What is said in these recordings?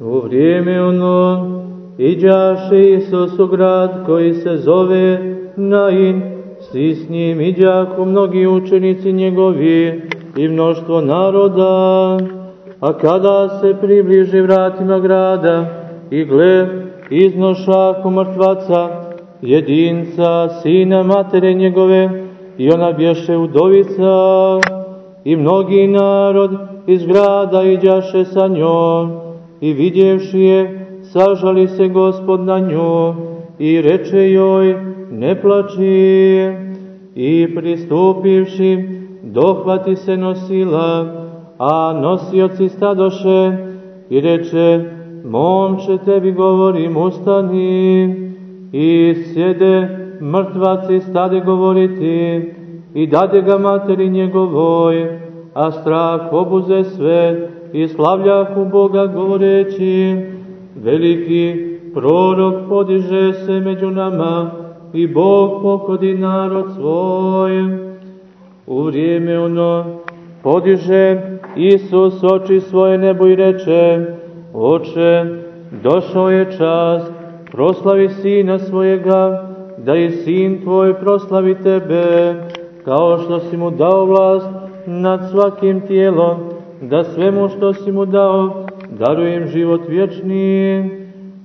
U vrijeme ono iđaše Isus u grad koji se zove Nain, svi s njim iđaku mnogi učenici njegovi i mnoštvo naroda. A kada se približi vratima grada i gle, iznošaku mrtvaca, jedinca, sina matere njegove, i ona bješe udovica, i mnogi narod iz grada iđaše sa njom, i vidjevši je, sažali se gospod na nju, i reče joj, ne plači, i pristupivši, dohvati se nosila, a nosioci stadoše, i reče, momče tebi govorim, ustani, i sjede mrtvaci stade govoriti, i dade ga materi njegovoj, a strah obuze sve, i slavljahu Boga govoreći, veliki prorok podiže se među nama, i Bog pokodi narod svoj. U vrijeme ono podiže Isus oči svoje nebo i reče, Oče, došao je čas, proslavi Sina svojega, da i Sin Tvoj proslavi Tebe, kao što si mu dao vlast nad svakim tijelom, da svemu što si mu dao, darujem život vječni.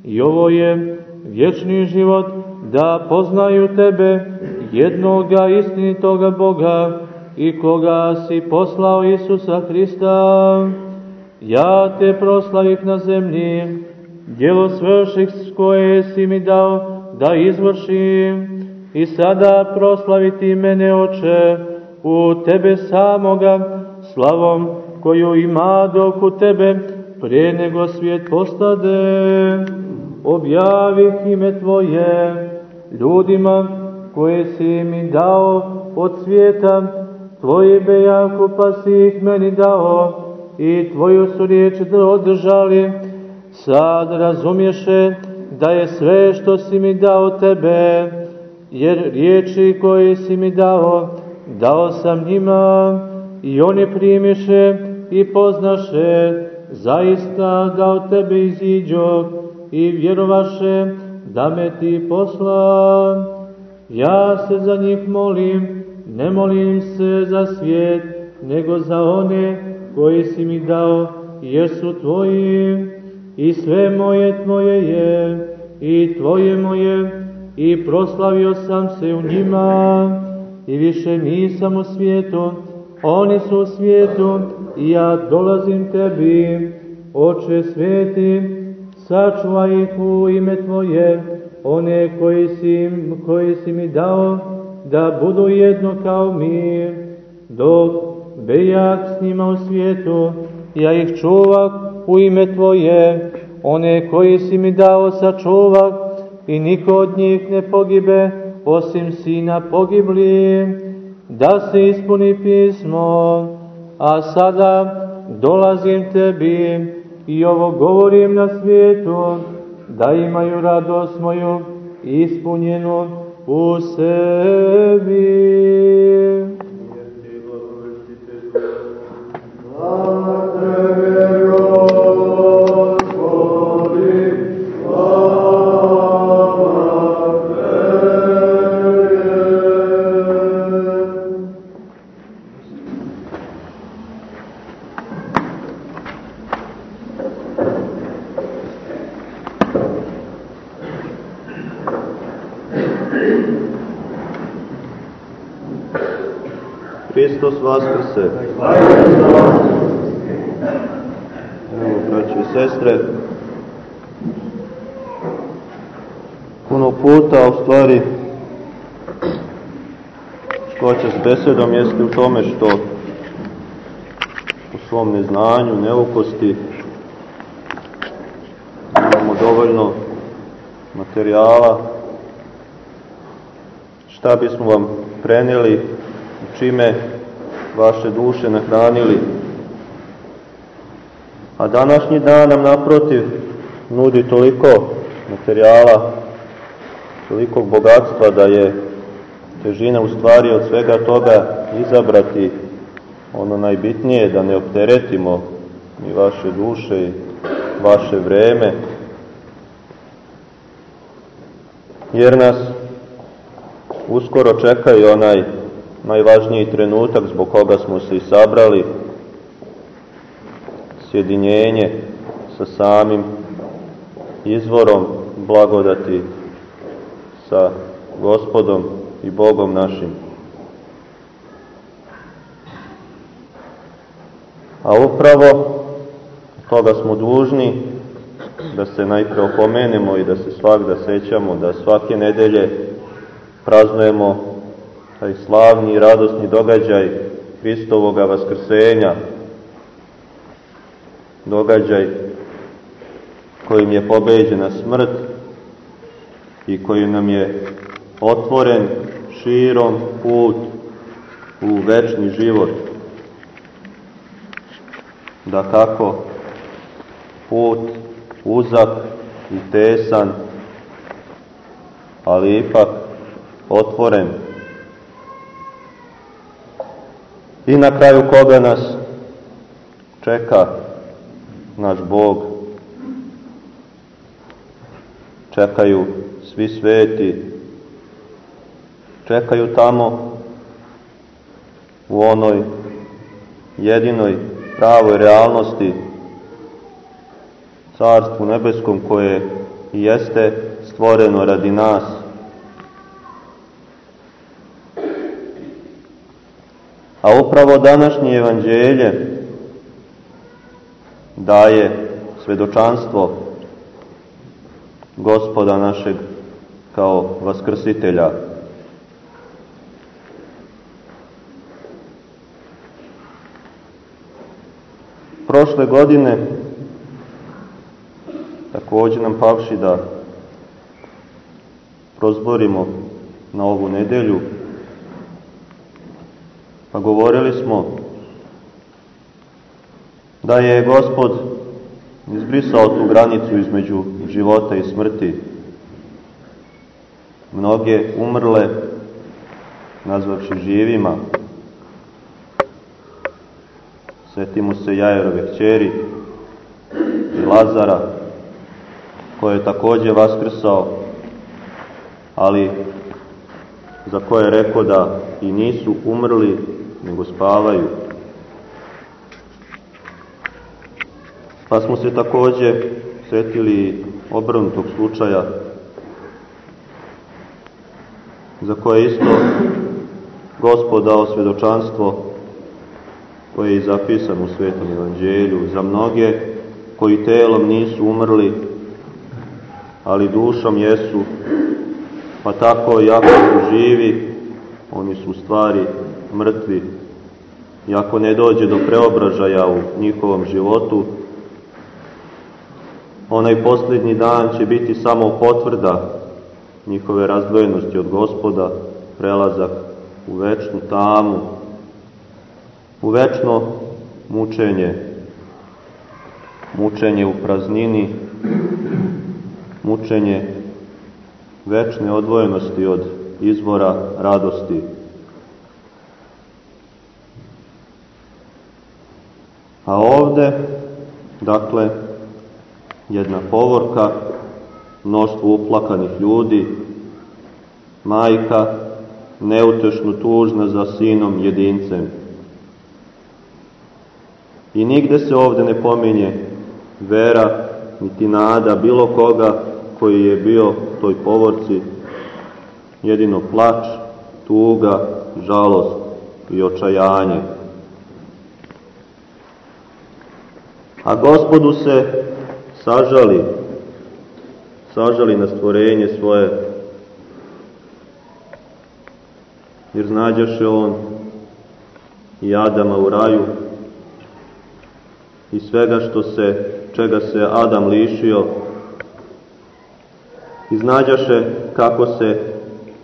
I ovo je vječni život, da poznaju Tebe, jednoga istinitoga Boga, i koga si poslao Isusa Hrista. Ja te proslavih na zemlji, djelo svrših koje si mi dao da izvršim, i sada proslaviti mene, Oče, u Tebe samoga, slavom koju ima dok u Tebe, prije nego svijet postade, objavih ime Tvoje ljudima koje si mi dao od svijeta, Tvoje bejaku pa si ih meni dao i Tvoju su riječ održali, sad razumješe da je sve što si mi dao Tebe, jer riječi koje si mi dao, dao sam njima i oni primiše i poznaše zaista da od Tebe iziđo i vjerovaše da me Ti posla. Ja se za njih molim, ne molim se za svijet, nego za one koji si mi dao, jer su Tvoji, i sve moje Tvoje je, i Tvoje moje, i proslavio sam se u njima, i više nisam u svijetu, oni su u svijetu, i ja dolazim Tebi, Oče sveti, sačuvaj ih u ime Tvoje, one koji si, koji si mi dao, da budu jedno kao mi, dok bejak s njima u svijetu, ja ih čuvak u ime Tvoje, one koji si mi dao sačuvak, i niko od njih ne pogibe, osim sina pogibli, da se ispuni pismo, a sada dolazim tebi i ovo govorim na svijetu, da imaju radost moju ispunjenu u sebi. Hristos Vaskrse. Evo, braći i sestre, puno puta, u stvari, će s besedom jeste u tome što u svom neznanju, neukosti imamo dovoljno materijala šta bismo vam prenijeli čime vaše duše nahranili. A današnji dan nam naprotiv nudi toliko materijala, toliko bogatstva da je težina u stvari od svega toga izabrati ono najbitnije, da ne opteretimo ni vaše duše i vaše vreme, jer nas uskoro čeka i onaj najvažniji trenutak zbog koga smo se i sabrali, sjedinjenje sa samim izvorom blagodati, sa gospodom i Bogom našim. A upravo toga smo dužni da se najpre opomenemo i da se svakda sećamo, da svake nedelje praznujemo taj slavni i radosni događaj Hristovoga vaskrsenja, događaj kojim je pobeđena smrt i kojim nam je otvoren širom put u večni život. Da kako put uzak i tesan, ali ipak otvoren. I na kraju koga nas čeka naš Bog. Čekaju svi sveti, čekaju tamo u onoj jedinoj pravoj realnosti Carstvu nebeskom koje jeste stvoreno radi nas. A upravo današnje evanđelje daje svedočanstvo gospoda našeg kao vaskrsitelja. Prošle godine takođe nam pavši da prozborimo na ovu nedelju, pa govorili smo da je Gospod izbrisao tu granicu između života i smrti. Mnoge umrle, nazvavši živima. Setimo se Jajerove kćeri i Lazara, koje je takođe vaskrsao, ali za koje je rekao da i nisu umrli, nego spavaju. Pa smo se takođe setili obrnutog slučaja za koje isto Gospod dao svedočanstvo koje je zapisano u Svetom Evanđelju za mnoge koji telom nisu umrli, ali dušom jesu, pa tako i ako su živi, oni su stvari mrtvi. I ako ne dođe do preobražaja u njihovom životu, onaj posljednji dan će biti samo potvrda njihove razdvojenosti od gospoda, prelazak u večnu tamu, u večno mučenje, mučenje u praznini, mučenje večne odvojenosti od izvora radosti. A ovde, dakle, jedna povorka, mnoštvo uplakanih ljudi, majka, neutešno tužna za sinom jedincem. I nigde se ovde ne pominje vera, niti nada bilo koga koji je bio toj povorci, jedino plač, tuga, žalost i očajanje. A gospodu se sažali, sažali na stvorenje svoje, jer znađaše on i Adama u raju i svega što se, čega se Adam lišio, iznađaše kako se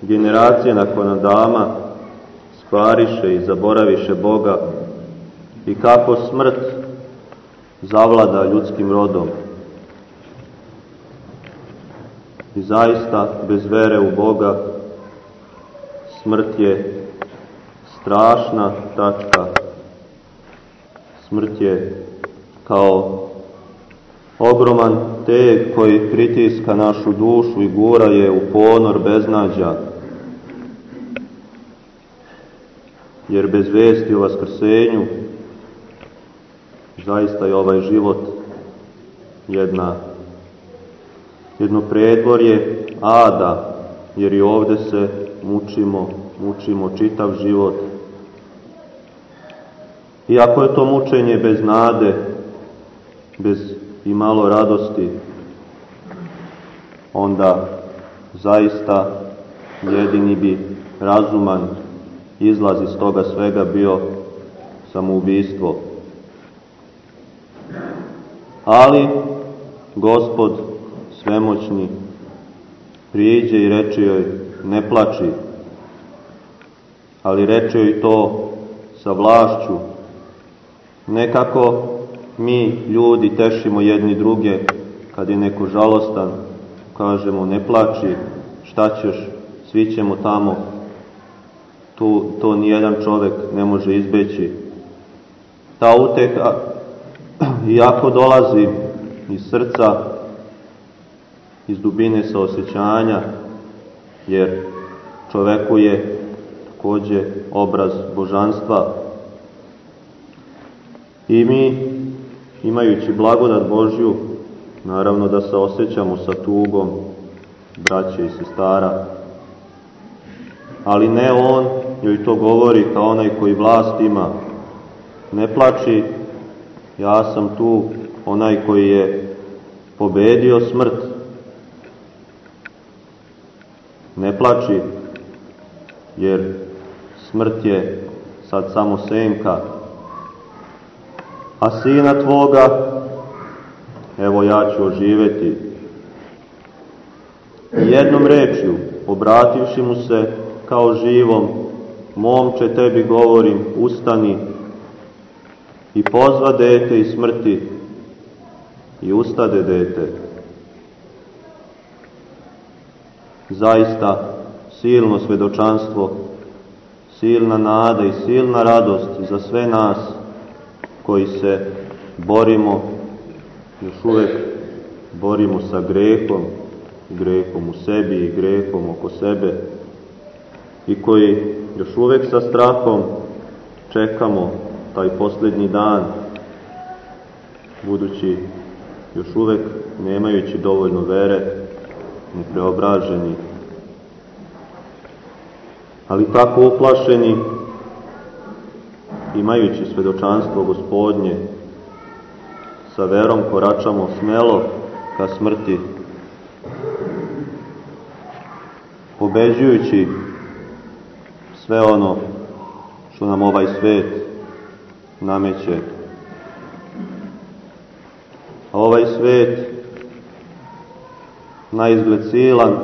generacije nakon Adama skvariše i zaboraviše Boga i kako smrt zavlada ljudskim rodom. I zaista, bez vere u Boga, smrt je strašna tačka. Smrt je kao Ogroman teg koji pritiska našu dušu i gura je u ponor beznađa. Jer bez vesti o vaskrsenju zaista je ovaj život jedna, jedno predvorje ada, jer i ovde se mučimo, mučimo čitav život. Iako je to mučenje bez nade, bez i malo radosti, onda zaista jedini bi razuman izlaz iz toga svega bio samoubistvo. Ali gospod svemoćni priđe i reče joj ne plači, ali reče joj to sa vlašću, nekako mi ljudi tešimo jedni druge kad je neko žalostan, kažemo ne plači, šta ćeš, svi ćemo tamo, tu, to nijedan čovek ne može izbeći. Ta uteha, iako dolazi iz srca, iz dubine saosećanja, jer čoveku je takođe obraz božanstva. I mi imajući blagodat Božju, naravno da se osjećamo sa tugom braće i sestara, ali ne on joj to govori kao onaj koji vlast ima. Ne plači, ja sam tu onaj koji je pobedio smrt. Ne plači, jer smrt je sad samo senka a sina tvoga, evo ja ću oživeti. Jednom rečju, obrativši mu se kao živom, momče tebi govorim, ustani i pozva dete iz smrti i ustade dete. Zaista silno svedočanstvo, silna nada i silna radost za sve nas koji se borimo, još uvek borimo sa grehom, grehom u sebi i grehom oko sebe i koji još uvek sa strahom čekamo taj posljednji dan, budući još uvek nemajući dovoljno vere, ni preobraženi, ali tako uplašeni imajući svedočanstvo gospodnje, sa verom koračamo smelo ka smrti, pobeđujući sve ono što nam ovaj svet nameće. A ovaj svet, na izgled silan,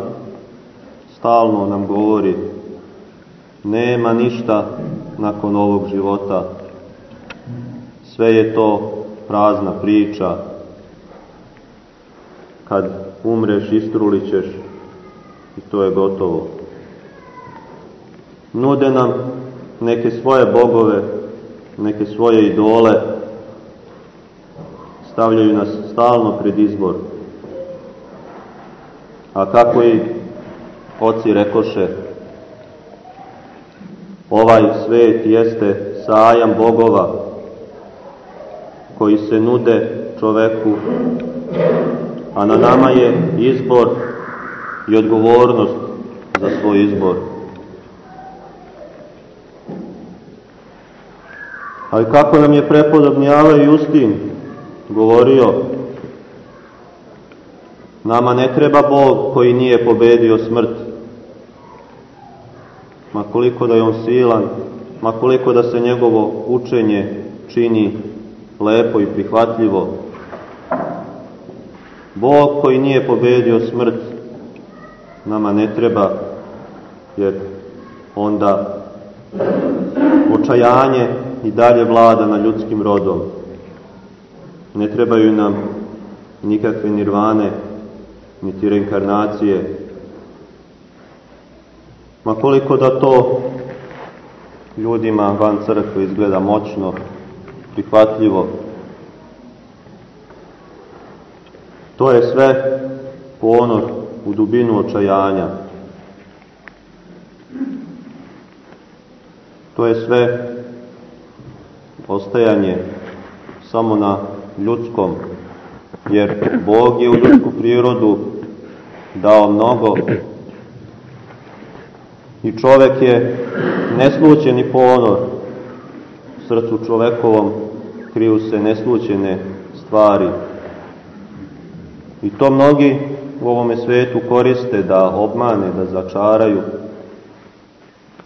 stalno nam govori nema ništa nakon ovog života. Sve je to prazna priča. Kad umreš, istrulit ćeš i to je gotovo. Nude nam neke svoje bogove, neke svoje idole, stavljaju nas stalno pred izbor. A kako i oci rekoše, Ovaj svet jeste sajam bogova koji se nude čoveku, a na nama je izbor i odgovornost za svoj izbor. Ali kako nam je prepodobni Ava Justin govorio, nama ne treba Bog koji nije pobedio smrt, ma koliko da je on silan, ma koliko da se njegovo učenje čini lepo i prihvatljivo. Bog koji nije pobedio smrt nama ne treba, jer onda očajanje i dalje vlada na ljudskim rodom. Ne trebaju nam nikakve nirvane, niti reinkarnacije, Ma koliko da to ljudima van crkve izgleda moćno, prihvatljivo. To je sve ponor u dubinu očajanja. To je sve ostajanje samo na ljudskom, jer Bog je u ljudsku prirodu dao mnogo i čovek je neslućeni ponor u srcu čovekovom kriju se neslućene stvari. I to mnogi u ovome svetu koriste da obmane, da začaraju.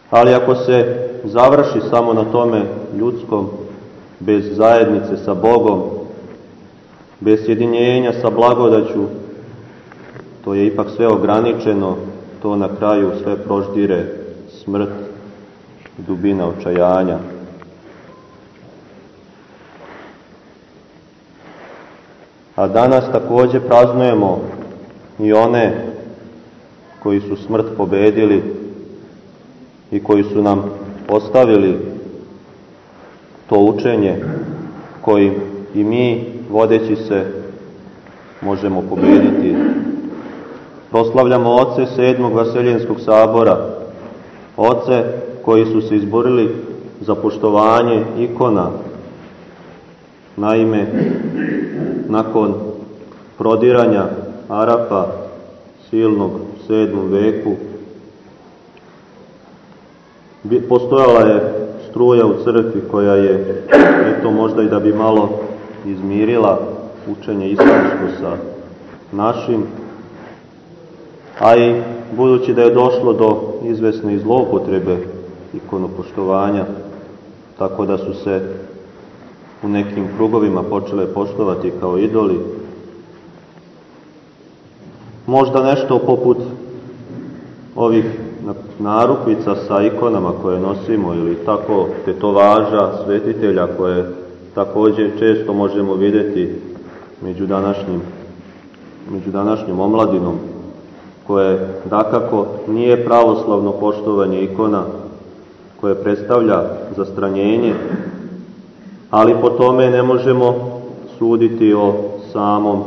Ali ako se završi samo na tome ljudskom, bez zajednice sa Bogom, bez sjedinjenja sa blagodaću, to je ipak sve ograničeno, to na kraju sve proždire smrt, dubina očajanja. A danas takođe praznujemo i one koji su smrt pobedili i koji su nam ostavili to učenje kojim i mi, vodeći se, možemo pobediti. Proslavljamo oce sedmog Vaseljenskog sabora, oce koji su se izborili za poštovanje ikona. Naime, nakon prodiranja Arapa silnog u sedmom veku, postojala je struja u crkvi koja je, eto možda i da bi malo izmirila učenje islamsko sa našim, a i budući da je došlo do izvesne zloupotrebe ikonopoštovanja, tako da su se u nekim krugovima počele poštovati kao idoli, možda nešto poput ovih narukvica sa ikonama koje nosimo ili tako tetovaža svetitelja koje takođe često možemo videti među današnjim među današnjom omladinom koje dakako nije pravoslavno poštovanje ikona koje predstavlja zastranjenje ali po tome ne možemo suditi o samom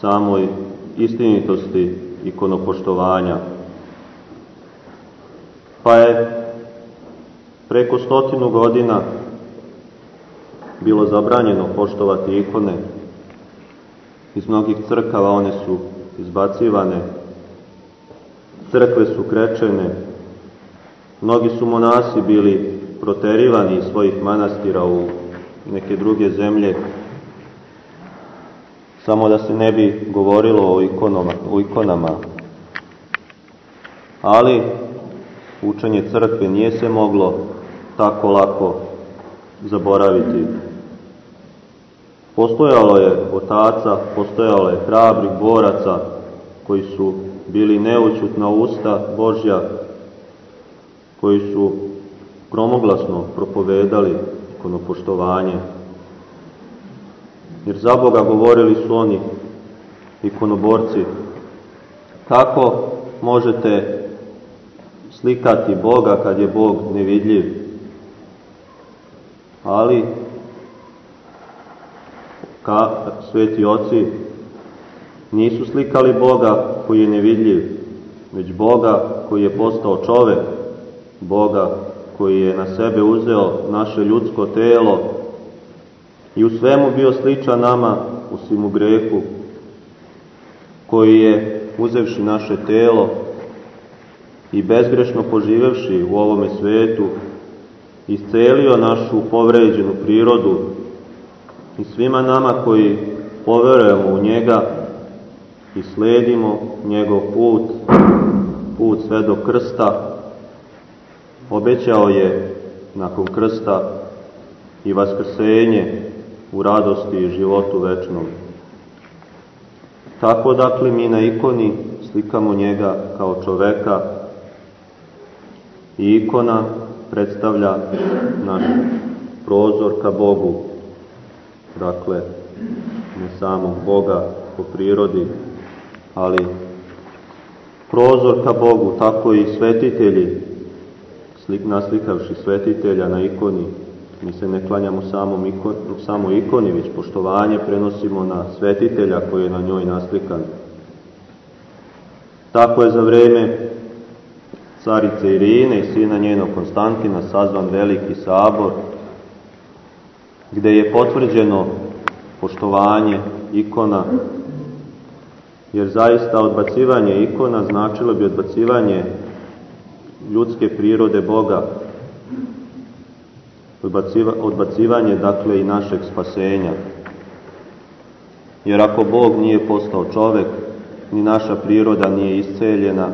samoj istinitosti ikonopoštovanja pa je preko stotinu godina bilo zabranjeno poštovati ikone. Iz mnogih crkava one su izbacivane, crkve su krečene, mnogi su monasi bili proterivani iz svojih manastira u neke druge zemlje, samo da se ne bi govorilo o, ikonoma, o ikonama. Ali učenje crkve nije se moglo tako lako zaboraviti. Postojalo je otaca, postojalo je hrabrih boraca koji su bili neučutna usta Božja, koji su gromoglasno propovedali ikonopoštovanje. Jer za Boga govorili su oni, ikonoborci, kako možete slikati Boga kad je Bog nevidljiv. Ali, ka sveti oci nisu slikali Boga koji je nevidljiv, već Boga koji je postao čovek, Boga koji je na sebe uzeo naše ljudsko telo i u svemu bio sličan nama u svimu grehu, koji je uzevši naše telo i bezgrešno poživevši u ovome svetu, iscelio našu povređenu prirodu i svima nama koji poverujemo u njega i sledimo njegov put, put sve do krsta, obećao je nakon krsta i vaskrsenje u radosti i životu večnom. Tako dakle mi na ikoni slikamo njega kao čoveka I ikona predstavlja naš prozor ka Bogu, dakle, ne samog Boga po prirodi, ali prozor ka Bogu, tako i svetitelji, slik, naslikavši svetitelja na ikoni, Mi se ne klanjamo samo, ikon, samo ikoni, već poštovanje prenosimo na svetitelja koji je na njoj naslikan. Tako je za vreme carice Irine i sina njenog Konstantina sazvan veliki sabor, gde je potvrđeno poštovanje ikona, jer zaista odbacivanje ikona značilo bi odbacivanje ljudske prirode Boga, odbacivanje dakle i našeg spasenja. Jer ako Bog nije postao čovek, ni naša priroda nije isceljena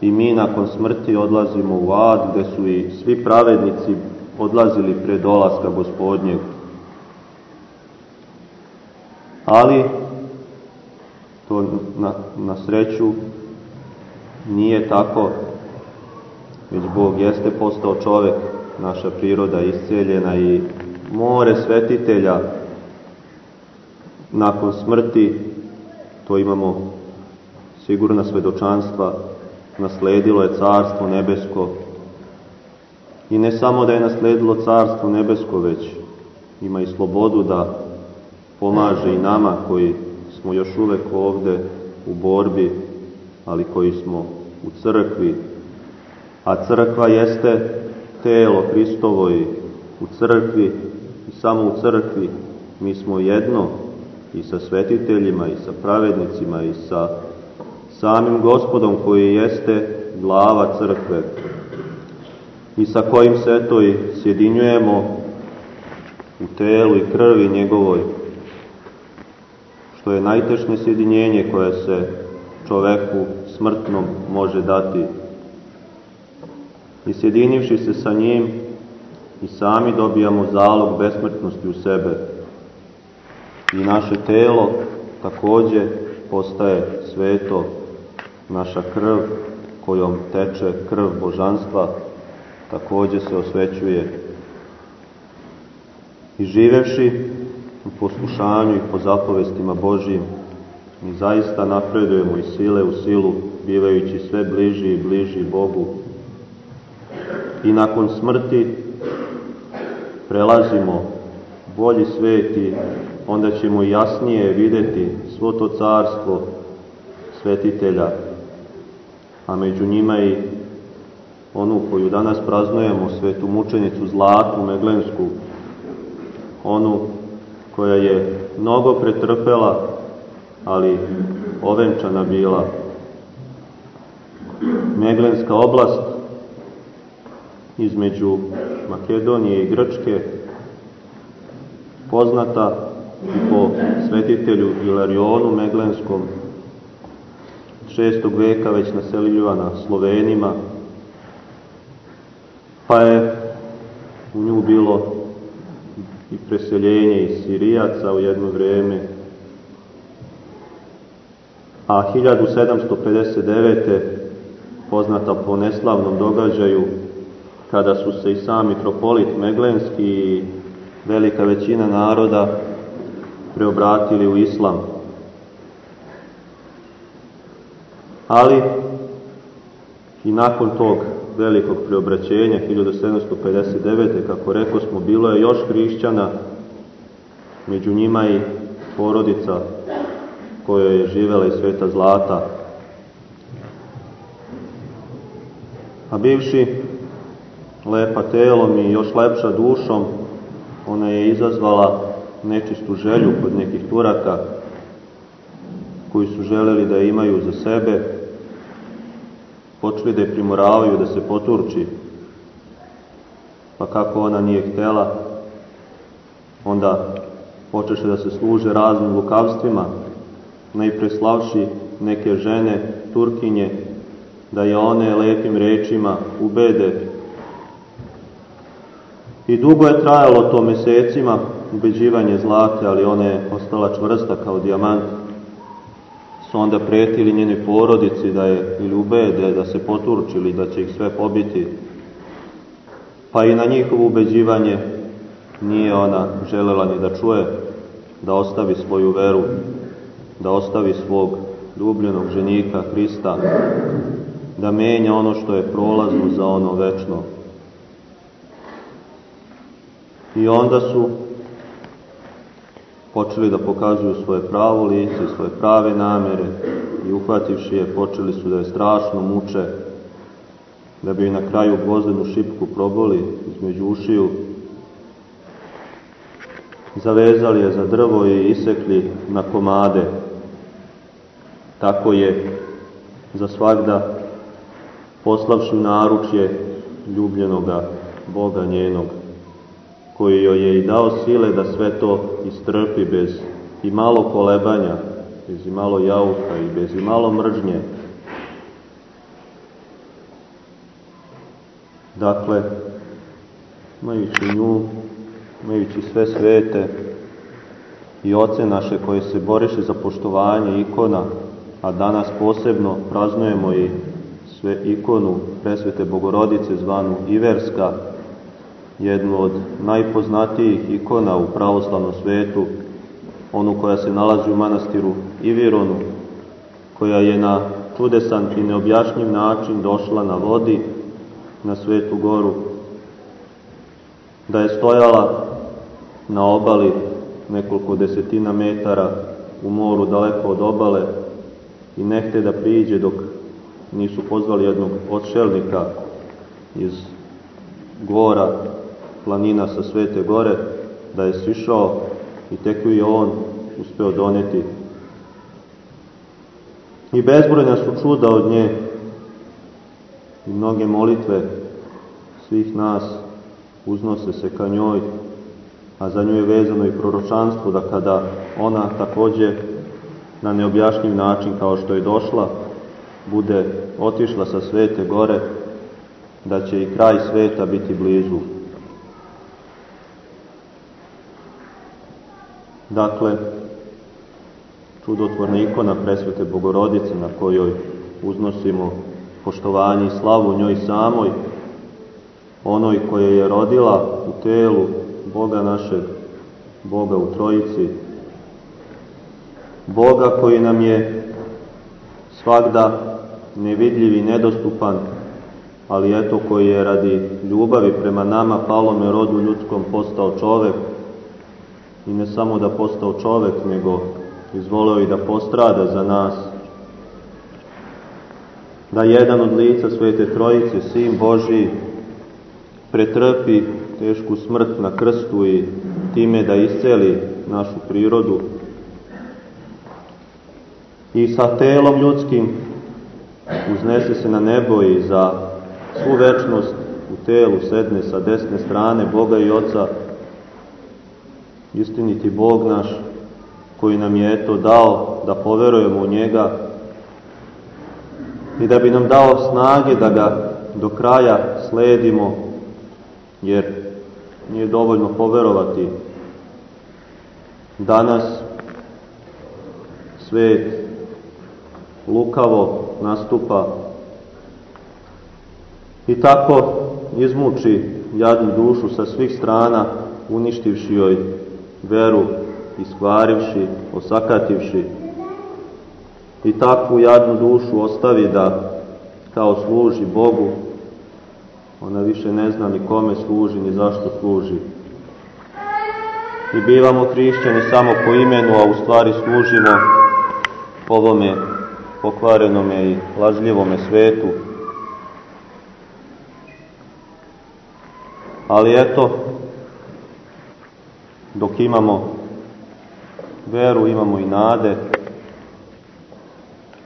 i mi nakon smrti odlazimo u ad gde su i svi pravednici odlazili pre dolaska gospodnjeg. Ali to na, na sreću nije tako, već Bog jeste postao čovek, naša priroda isceljena i more svetitelja nakon smrti, to imamo sigurna svedočanstva, nasledilo je carstvo nebesko. I ne samo da je nasledilo carstvo nebesko, već ima i slobodu da pomaže i nama koji smo još uvek ovde u borbi, ali koji smo u crkvi, a crkva jeste telo Hristovo i u crkvi i samo u crkvi mi smo jedno i sa svetiteljima i sa pravednicima i sa samim gospodom koji jeste glava crkve i sa kojim se to i sjedinjujemo u telu i krvi njegovoj, što je najtešnje sjedinjenje koje se čoveku smrtnom može dati. I sjedinivši se sa njim, i sami dobijamo zalog besmrtnosti u sebe. I naše telo takođe postaje sveto, naša krv kojom teče krv božanstva takođe se osvećuje. I živevši u poslušanju i po zapovestima Božijim, mi zaista napredujemo iz sile u silu, bivajući sve bliži i bliži Bogu. I nakon smrti prelazimo bolji svet i onda ćemo jasnije videti svo to carstvo svetitelja, a među njima i onu koju danas praznujemo, svetu mučenicu Zlatu Meglensku, onu koja je mnogo pretrpela, ali ovenčana bila. Meglenska oblast između Makedonije i Grčke, poznata po svetitelju Ilarionu Meglenskom, šestog veka već naseljivana Slovenima, pa je u nju bilo i preseljenje iz Sirijaca u jedno vreme, a 1759. poznata po neslavnom događaju kada su se i sam mitropolit Meglenski i velika većina naroda preobratili u islam. Ali i nakon tog velikog preobraćenja 1759. kako reko smo, bilo je još hrišćana, među njima i porodica koja je živela i sveta zlata. A bivši lepa telom i još lepša dušom, ona je izazvala nečistu želju kod nekih Turaka koji su želeli da imaju za sebe, počeli da je primoravaju da se poturči, pa kako ona nije htela, onda počeše da se služe raznim lukavstvima, najpre slavši neke žene, Turkinje, da je one lepim rečima ubede I dugo je trajalo to mesecima, ubeđivanje zlate, ali ona je ostala čvrsta kao dijamant. Su onda pretili njeni porodici da je ili ubede, da se poturčili, da će ih sve pobiti. Pa i na njihovo ubeđivanje nije ona želela ni da čuje, da ostavi svoju veru, da ostavi svog ljubljenog ženika Hrista, da menja ono što je prolazno za ono večno I onda su počeli da pokazuju svoje pravo lice, svoje prave namere i uhvativši je, počeli su da je strašno muče, da bi na kraju gvozdenu šipku proboli između ušiju, zavezali je za drvo i isekli na komade. Tako je za svakda poslavši naručje ljubljenoga Boga njenog koji joj je i dao sile da sve to istrpi bez i malo kolebanja, bez i malo jauka i bez i malo mržnje. Dakle, imajući nju, imajući sve svete i oce naše koje se boriše za poštovanje ikona, a danas posebno praznujemo i sve ikonu presvete Bogorodice zvanu Iverska, jednu od najpoznatijih ikona u pravoslavnom svetu, onu koja se nalazi u manastiru Ivironu, koja je na čudesan i neobjašnjiv način došla na vodi na Svetu goru, da je stojala na obali nekoliko desetina metara u moru daleko od obale i nehte da priđe dok nisu pozvali jednog odšelnika iz gora planina sa Svete gore, da je sišao i tek je on uspeo doneti. I bezbrojna su čuda od nje i mnoge molitve svih nas uznose se ka njoj, a za nju je vezano i proročanstvo da kada ona takođe na neobjašnjiv način kao što je došla, bude otišla sa svete gore, da će i kraj sveta biti blizu. Dakle, čudotvorna ikona presvete Bogorodice na kojoj uznosimo poštovanje i slavu njoj samoj, onoj koja je rodila u telu Boga našeg, Boga u Trojici, Boga koji nam je svakda nevidljiv i nedostupan, ali eto koji je radi ljubavi prema nama, palome rodu ljudskom, postao čovek, i ne samo da postao čovek, nego izvoleo i da postrada za nas, da jedan od lica Svete Trojice, Sin Boži, pretrpi tešku smrt na krstu i time da isceli našu prirodu. I sa telom ljudskim uznese se na nebo i za svu večnost u telu sedne sa desne strane Boga i Oca istiniti Bog naš, koji nam je eto dao da poverujemo u njega i da bi nam dao snage da ga do kraja sledimo, jer nije dovoljno poverovati. Danas svet lukavo nastupa i tako izmuči jadnu dušu sa svih strana, uništivši joj veru iskvarivši, osakativši i takvu jadnu dušu ostavi da kao služi Bogu, ona više ne zna ni kome služi, ni zašto služi. I bivamo hrišćani samo po imenu, a u stvari služimo ovome pokvarenome i lažljivome svetu. Ali eto, dok imamo veru, imamo i nade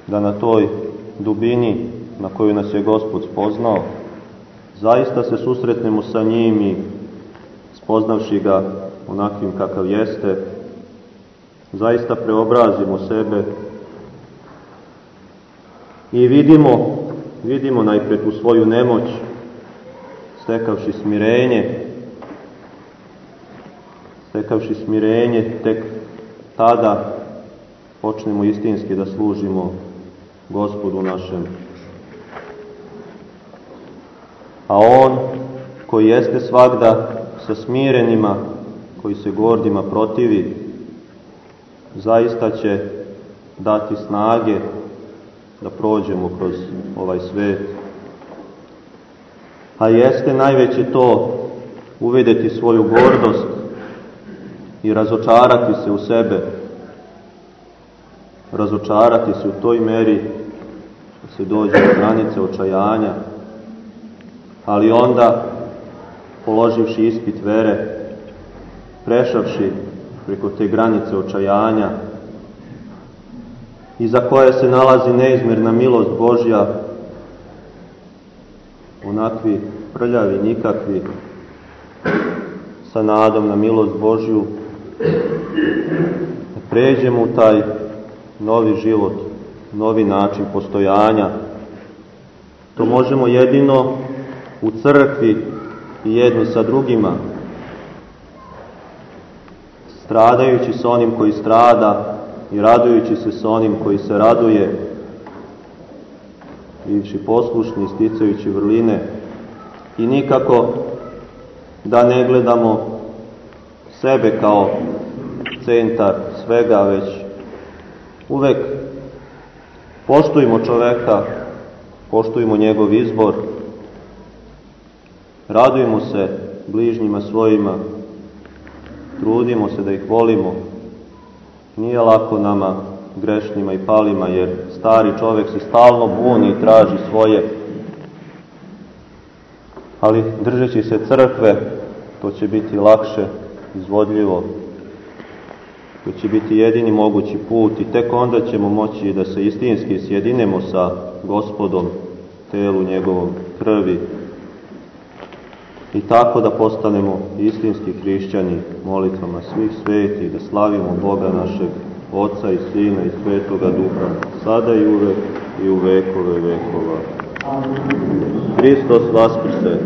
da na toj dubini na koju nas je Gospod spoznao, zaista se susretnemo sa njim i spoznavši ga onakvim kakav jeste, zaista preobrazimo sebe i vidimo, vidimo najpred u svoju nemoć, stekavši smirenje, stekavši smirenje, tek tada počnemo istinski da služimo gospodu našem. A on, koji jeste svakda sa smirenima, koji se gordima protivi, zaista će dati snage da prođemo kroz ovaj svet. A jeste najveće to uvedeti svoju gordost i razočarati se u sebe, razočarati se u toj meri da se dođe do granice očajanja, ali onda, položivši ispit vere, prešavši preko te granice očajanja, iza koje se nalazi neizmjerna milost Božja, onakvi prljavi, nikakvi, sa nadom na milost Božju, pređemo u taj novi život, novi način postojanja. To možemo jedino u crkvi i jedni sa drugima, stradajući sa onim koji strada i radujući se sa onim koji se raduje, bivši poslušni, sticajući vrline i nikako da ne gledamo sebe kao centar svega, već uvek poštujmo čoveka, poštujmo njegov izbor, radujemo se bližnjima svojima, trudimo se da ih volimo. Nije lako nama grešnima i palima, jer stari čovek se stalno buni i traži svoje. Ali držeći se crkve, to će biti lakše, izvodljivo. To će biti jedini mogući put i tek onda ćemo moći da se istinski sjedinemo sa gospodom, telu njegovom krvi, i tako da postanemo istinski hrišćani molitvama svih sveti, da slavimo Boga našeg Oca i Sina i Svetoga Duha, sada i uvek i u vekove vekova. Hristos Vaskrse!